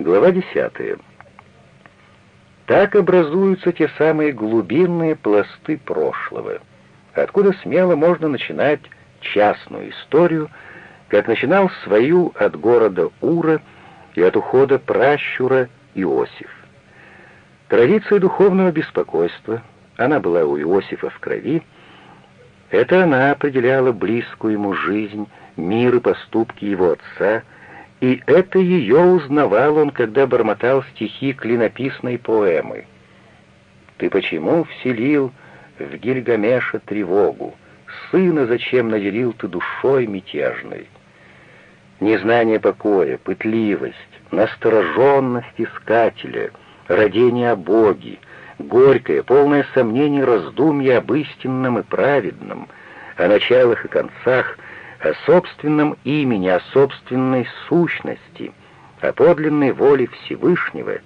Глава 10. Так образуются те самые глубинные пласты прошлого, откуда смело можно начинать частную историю, как начинал свою от города Ура и от ухода пращура Иосиф. Традиция духовного беспокойства, она была у Иосифа в крови, это она определяла близкую ему жизнь, мир и поступки его отца, и это ее узнавал он, когда бормотал стихи клинописной поэмы. «Ты почему вселил в Гильгамеша тревогу? Сына зачем наделил ты душой мятежной?» Незнание покоя, пытливость, настороженность искателя, родение о Боге, горькое, полное сомнений раздумье об истинном и праведном, о началах и концах, о собственном имени, о собственной сущности, о подлинной воле Всевышнего,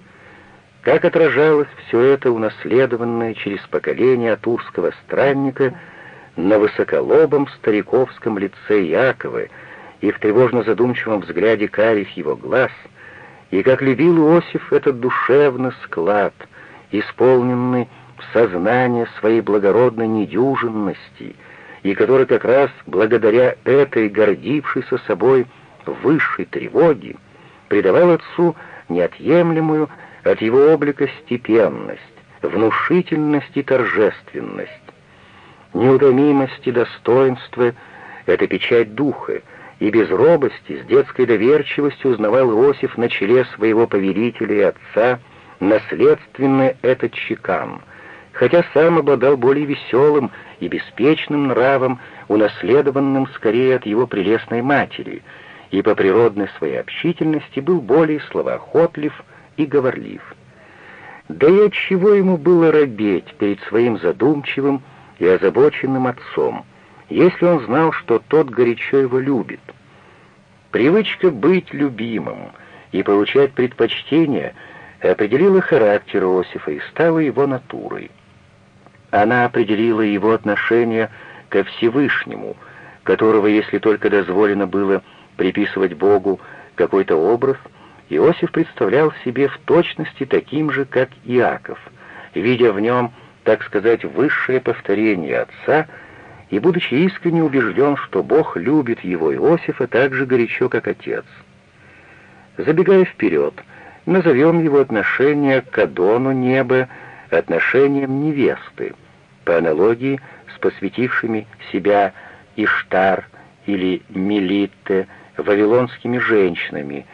как отражалось все это унаследованное через поколение турского странника на высоколобом стариковском лице Якова и в тревожно-задумчивом взгляде карих его глаз, и как любил Иосиф этот душевный склад, исполненный сознание своей благородной недюжинности — и который как раз благодаря этой гордившейся собой высшей тревоге придавал отцу неотъемлемую от его облика степенность, внушительность и торжественность. Неутомимость и достоинство — это печать духа, и без робости, с детской доверчивостью узнавал Иосиф на челе своего повелителя и отца наследственный этот чекан, хотя сам обладал более веселым и беспечным нравом, унаследованным скорее от его прелестной матери, и по природной своей общительности был более словоохотлив и говорлив. Да и от чего ему было робеть перед своим задумчивым и озабоченным отцом, если он знал, что тот горячо его любит? Привычка быть любимым и получать предпочтение определила характер Иосифа и стала его натурой. Она определила его отношение ко Всевышнему, которого, если только дозволено было приписывать Богу какой-то образ, Иосиф представлял себе в точности таким же, как Иаков, видя в нем, так сказать, высшее повторение Отца, и будучи искренне убежден, что Бог любит его Иосифа так же горячо, как Отец. Забегая вперед, назовем его отношение к Адону неба отношениям невесты, по аналогии с посвятившими себя Иштар или Мелитте вавилонскими женщинами,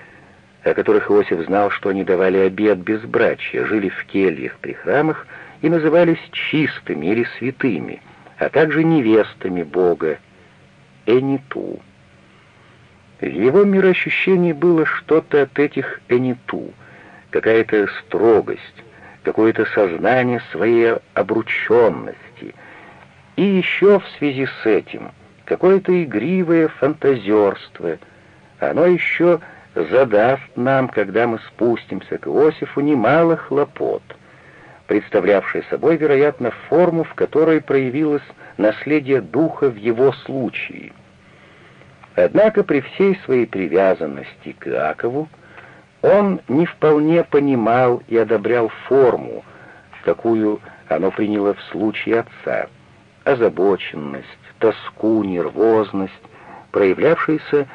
о которых Иосиф знал, что они давали обед безбрачия, жили в кельях при храмах и назывались чистыми или святыми, а также невестами Бога, Эниту. В его мироощущении было что-то от этих Эниту, какая-то строгость, какое-то сознание своей обрученности. И еще в связи с этим какое-то игривое фантазерство. Оно еще задаст нам, когда мы спустимся к Иосифу, немало хлопот, представлявшее собой, вероятно, форму, в которой проявилось наследие духа в его случае. Однако при всей своей привязанности к Иакову, он не вполне понимал и одобрял форму, какую оно приняло в случае отца. Озабоченность, тоску, нервозность, проявлявшиеся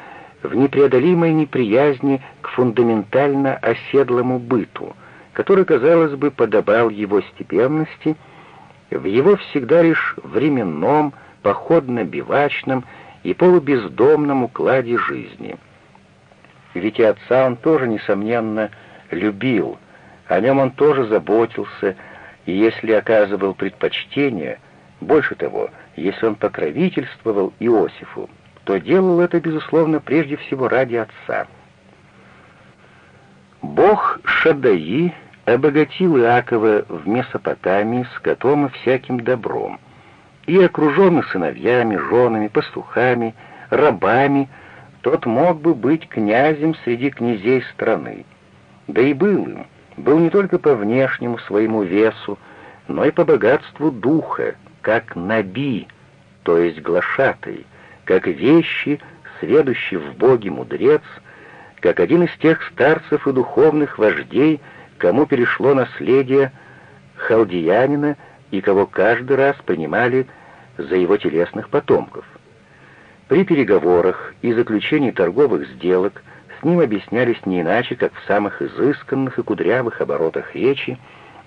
в непреодолимой неприязни к фундаментально оседлому быту, который, казалось бы, подобал его степенности, в его всегда лишь временном, походно-бивачном и полубездомном укладе жизни — ведь и отца он тоже, несомненно, любил, о нем он тоже заботился, и если оказывал предпочтение, больше того, если он покровительствовал Иосифу, то делал это, безусловно, прежде всего ради отца. Бог Шадаи обогатил Иакова в Месопотамии скотом и всяким добром, и окруженный сыновьями, женами, пастухами, рабами, тот мог бы быть князем среди князей страны. Да и был им, был не только по внешнему своему весу, но и по богатству духа, как наби, то есть глашатый, как вещи, сведущий в Боге мудрец, как один из тех старцев и духовных вождей, кому перешло наследие халдиянина и кого каждый раз принимали за его телесных потомков. При переговорах и заключении торговых сделок с ним объяснялись не иначе, как в самых изысканных и кудрявых оборотах речи,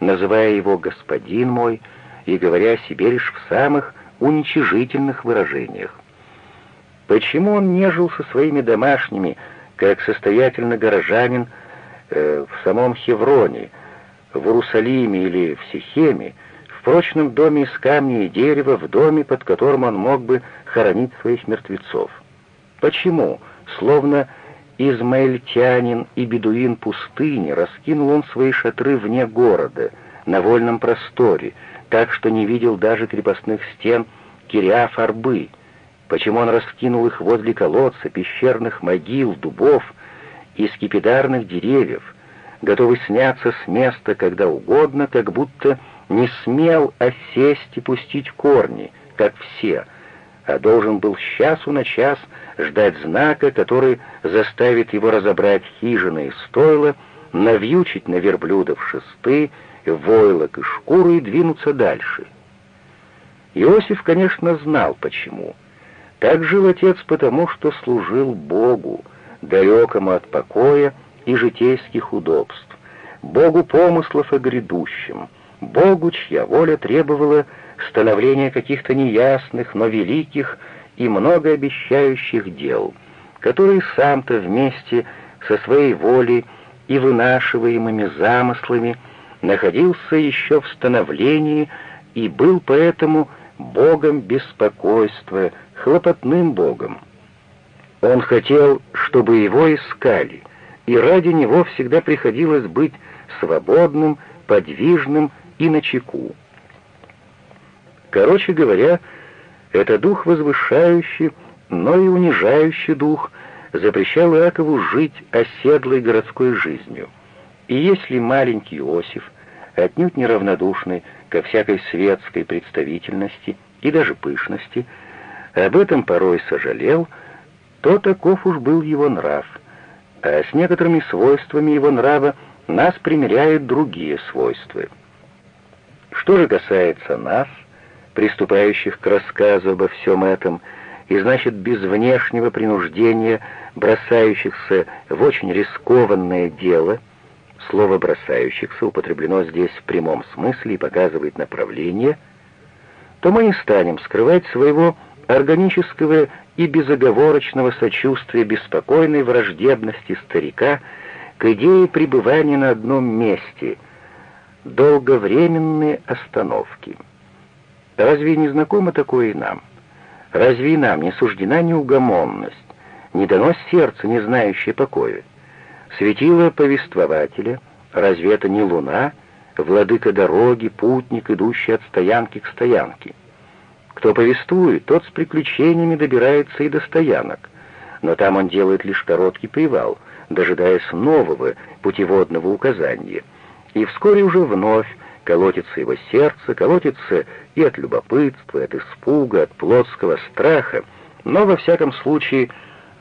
называя его «господин мой» и говоря о себе лишь в самых уничижительных выражениях. Почему он не жил со своими домашними, как состоятельный горожанин э, в самом Хевроне, в Иерусалиме или в Сихеме, прочном доме из камня и дерева, в доме, под которым он мог бы хоронить своих мертвецов? Почему, словно измаильтянин и бедуин пустыни, раскинул он свои шатры вне города, на вольном просторе, так что не видел даже крепостных стен Кириаф-Арбы, почему он раскинул их возле колодца, пещерных могил, дубов и скипидарных деревьев, готовый сняться с места когда угодно, как будто не смел осесть и пустить корни, как все, а должен был с часу на час ждать знака, который заставит его разобрать хижины и стойла, навьючить на верблюдов шесты, войлок и шкуры и двинуться дальше. Иосиф, конечно, знал почему. Так жил отец потому, что служил Богу, далекому от покоя и житейских удобств, Богу помыслов о грядущем, Богу, чья воля требовала становления каких-то неясных, но великих и многообещающих дел, которые сам-то вместе со своей волей и вынашиваемыми замыслами находился еще в становлении и был поэтому богом беспокойства, хлопотным богом. Он хотел, чтобы его искали, и ради него всегда приходилось быть свободным, подвижным и начеку. Короче говоря, это дух возвышающий, но и унижающий дух запрещал Иакову жить оседлой городской жизнью. И если маленький Иосиф, отнюдь неравнодушный ко всякой светской представительности и даже пышности, об этом порой сожалел, то таков уж был его нрав, а с некоторыми свойствами его нрава нас примеряют другие свойства. Что же касается нас, приступающих к рассказу обо всем этом, и значит без внешнего принуждения бросающихся в очень рискованное дело, слово «бросающихся» употреблено здесь в прямом смысле и показывает направление, то мы не станем скрывать своего органического и безоговорочного сочувствия беспокойной враждебности старика к идее пребывания на одном месте, долговременные остановки. Разве не знакомо такое и нам? Разве и нам не суждена неугомонность, не дано сердце, не знающее покоя? Светило повествователя, разве это не луна, владыка дороги, путник, идущий от стоянки к стоянке? Кто повествует, тот с приключениями добирается и до стоянок, но там он делает лишь короткий привал, дожидаясь нового путеводного указания, и вскоре уже вновь колотится его сердце, колотится и от любопытства, и от испуга, от плотского страха, но во всяком случае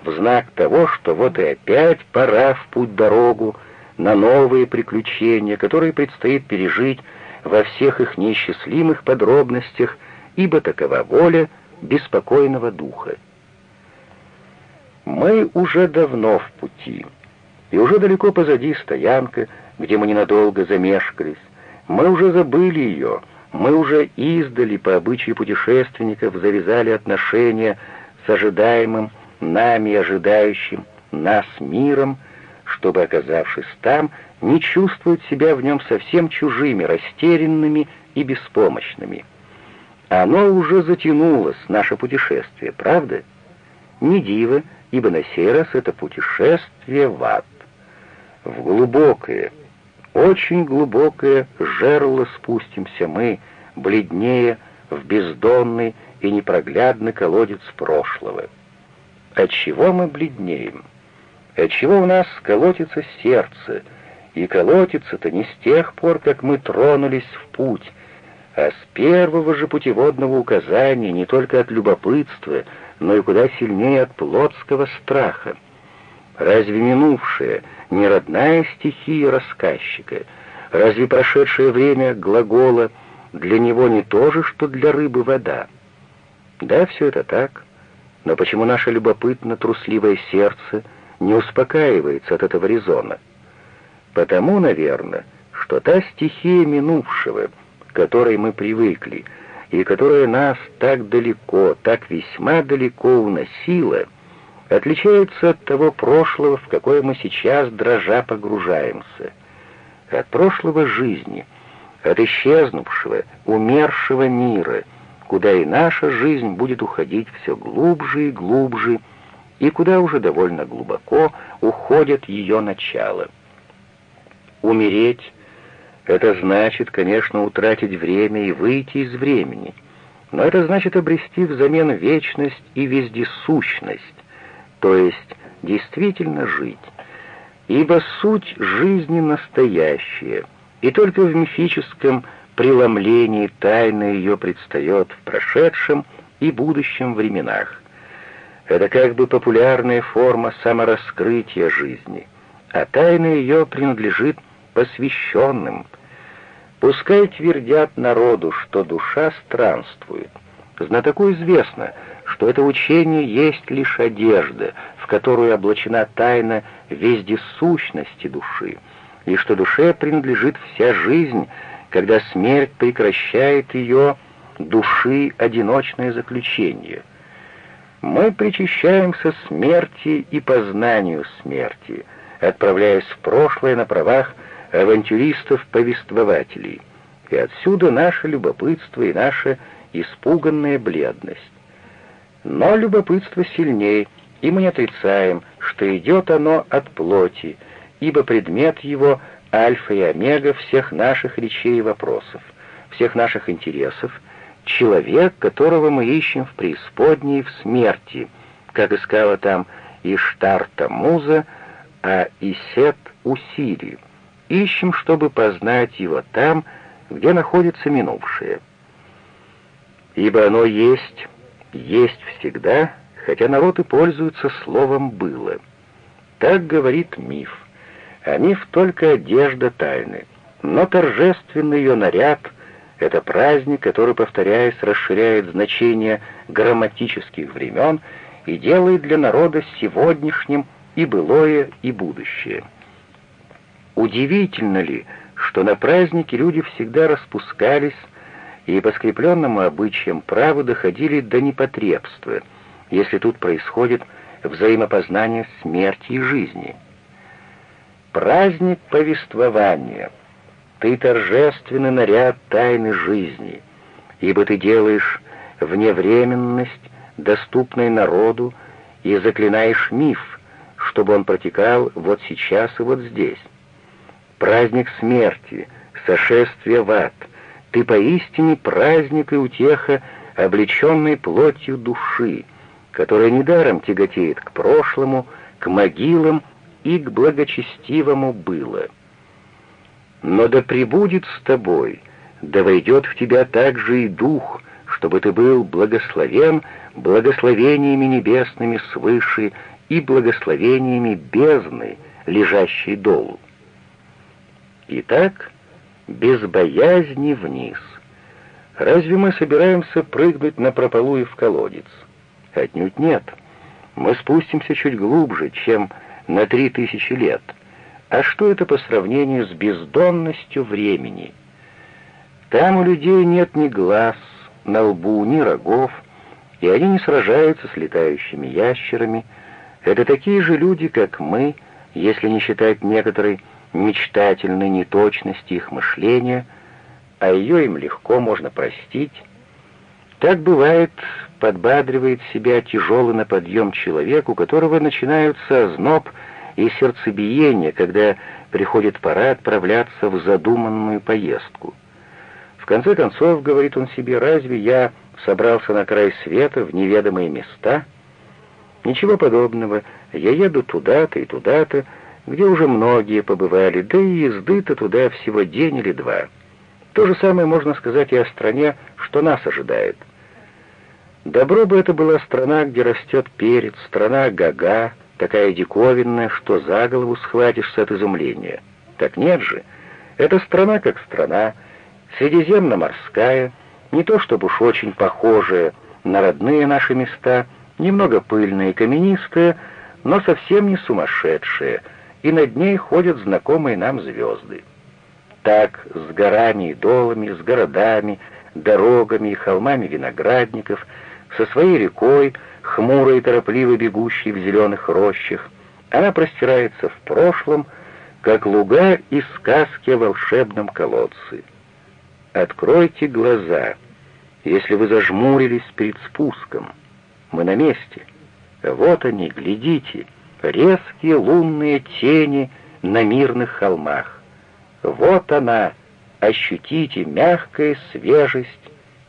в знак того, что вот и опять пора в путь-дорогу на новые приключения, которые предстоит пережить во всех их неисчислимых подробностях, ибо такова воля беспокойного духа. Мы уже давно в пути, и уже далеко позади стоянка, где мы ненадолго замешкались, мы уже забыли ее, мы уже издали по обычаю путешественников завязали отношения с ожидаемым, нами ожидающим нас миром, чтобы, оказавшись там, не чувствовать себя в нем совсем чужими, растерянными и беспомощными. Оно уже затянулось, наше путешествие, правда? Не диво, ибо на сей раз это путешествие в ад, в глубокое, очень глубокое жерло спустимся мы, бледнее, в бездонный и непроглядный колодец прошлого. Отчего мы бледнеем? Отчего у нас колотится сердце? И колотится-то не с тех пор, как мы тронулись в путь, а с первого же путеводного указания не только от любопытства, но и куда сильнее от плотского страха. Разве минувшее не родная стихия рассказчика? Разве прошедшее время глагола для него не то же, что для рыбы вода? Да, все это так, но почему наше любопытно-трусливое сердце не успокаивается от этого резона? Потому, наверное, что та стихия минувшего, к которой мы привыкли, и которая нас так далеко, так весьма далеко уносила, отличается от того прошлого, в какое мы сейчас дрожа погружаемся, от прошлого жизни, от исчезнувшего, умершего мира, куда и наша жизнь будет уходить все глубже и глубже, и куда уже довольно глубоко уходит ее начало. Умереть — это значит, конечно, утратить время и выйти из времени, но это значит обрести взамен вечность и вездесущность, то есть действительно жить. Ибо суть жизни настоящая, и только в мифическом преломлении тайна ее предстает в прошедшем и будущем временах. Это как бы популярная форма самораскрытия жизни, а тайна ее принадлежит посвященным. Пускай твердят народу, что душа странствует. Знатоку известно, что это учение есть лишь одежда, в которую облачена тайна вездесущности души, и что душе принадлежит вся жизнь, когда смерть прекращает ее души одиночное заключение. Мы причащаемся смерти и познанию смерти, отправляясь в прошлое на правах авантюристов-повествователей, и отсюда наше любопытство и наша испуганная бледность. Но любопытство сильнее, и мы не отрицаем, что идет оно от плоти, ибо предмет его — альфа и омега всех наших речей и вопросов, всех наших интересов, человек, которого мы ищем в преисподней в смерти, как искала там Иштар Муза, а Исет Усири. Ищем, чтобы познать его там, где находится минувшее. Ибо оно есть, есть всегда, хотя народ и пользуется словом «было». Так говорит миф, а миф только одежда тайны. Но торжественный ее наряд — это праздник, который, повторяясь, расширяет значение грамматических времен и делает для народа сегодняшним и былое, и будущее. Удивительно ли, что на празднике люди всегда распускались и по скрепленному обычаям праву доходили до непотребства, если тут происходит взаимопознание смерти и жизни. Праздник повествования. Ты торжественный наряд тайны жизни, ибо ты делаешь вневременность, доступной народу, и заклинаешь миф, чтобы он протекал вот сейчас и вот здесь праздник смерти, сошествие в ад. Ты поистине праздник и утеха, облеченной плотью души, которая недаром тяготеет к прошлому, к могилам и к благочестивому было. Но да пребудет с тобой, да войдет в тебя также и дух, чтобы ты был благословен благословениями небесными свыше и благословениями бездны, лежащей долу. Итак, без боязни вниз. Разве мы собираемся прыгнуть на прополую в колодец? Отнюдь нет. Мы спустимся чуть глубже, чем на три тысячи лет. А что это по сравнению с бездонностью времени? Там у людей нет ни глаз на лбу, ни рогов, и они не сражаются с летающими ящерами. Это такие же люди, как мы, если не считать некоторой мечтательной неточности их мышления, а ее им легко можно простить. Так бывает, подбадривает себя тяжелый на подъем человек, у которого начинаются озноб и сердцебиение, когда приходит пора отправляться в задуманную поездку. В конце концов, говорит он себе, разве я собрался на край света, в неведомые места? Ничего подобного, я еду туда-то и туда-то, где уже многие побывали, да и езды-то туда всего день или два. То же самое можно сказать и о стране, что нас ожидает. Добро бы это была страна, где растет перец, страна гага, такая диковинная, что за голову схватишься от изумления. Так нет же, эта страна как страна, средиземноморская, не то чтобы уж очень похожая на родные наши места, немного пыльная и каменистая, но совсем не сумасшедшая, и над ней ходят знакомые нам звезды. Так, с горами и долами, с городами, дорогами и холмами виноградников, со своей рекой, хмурой и торопливо бегущей в зеленых рощах, она простирается в прошлом, как луга из сказки о волшебном колодце. Откройте глаза, если вы зажмурились перед спуском. Мы на месте. Вот они, глядите, резкие лунные тени на мирных холмах. Вот она, ощутите мягкая свежесть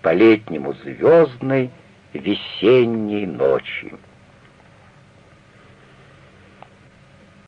по-летнему звездной весенней ночи.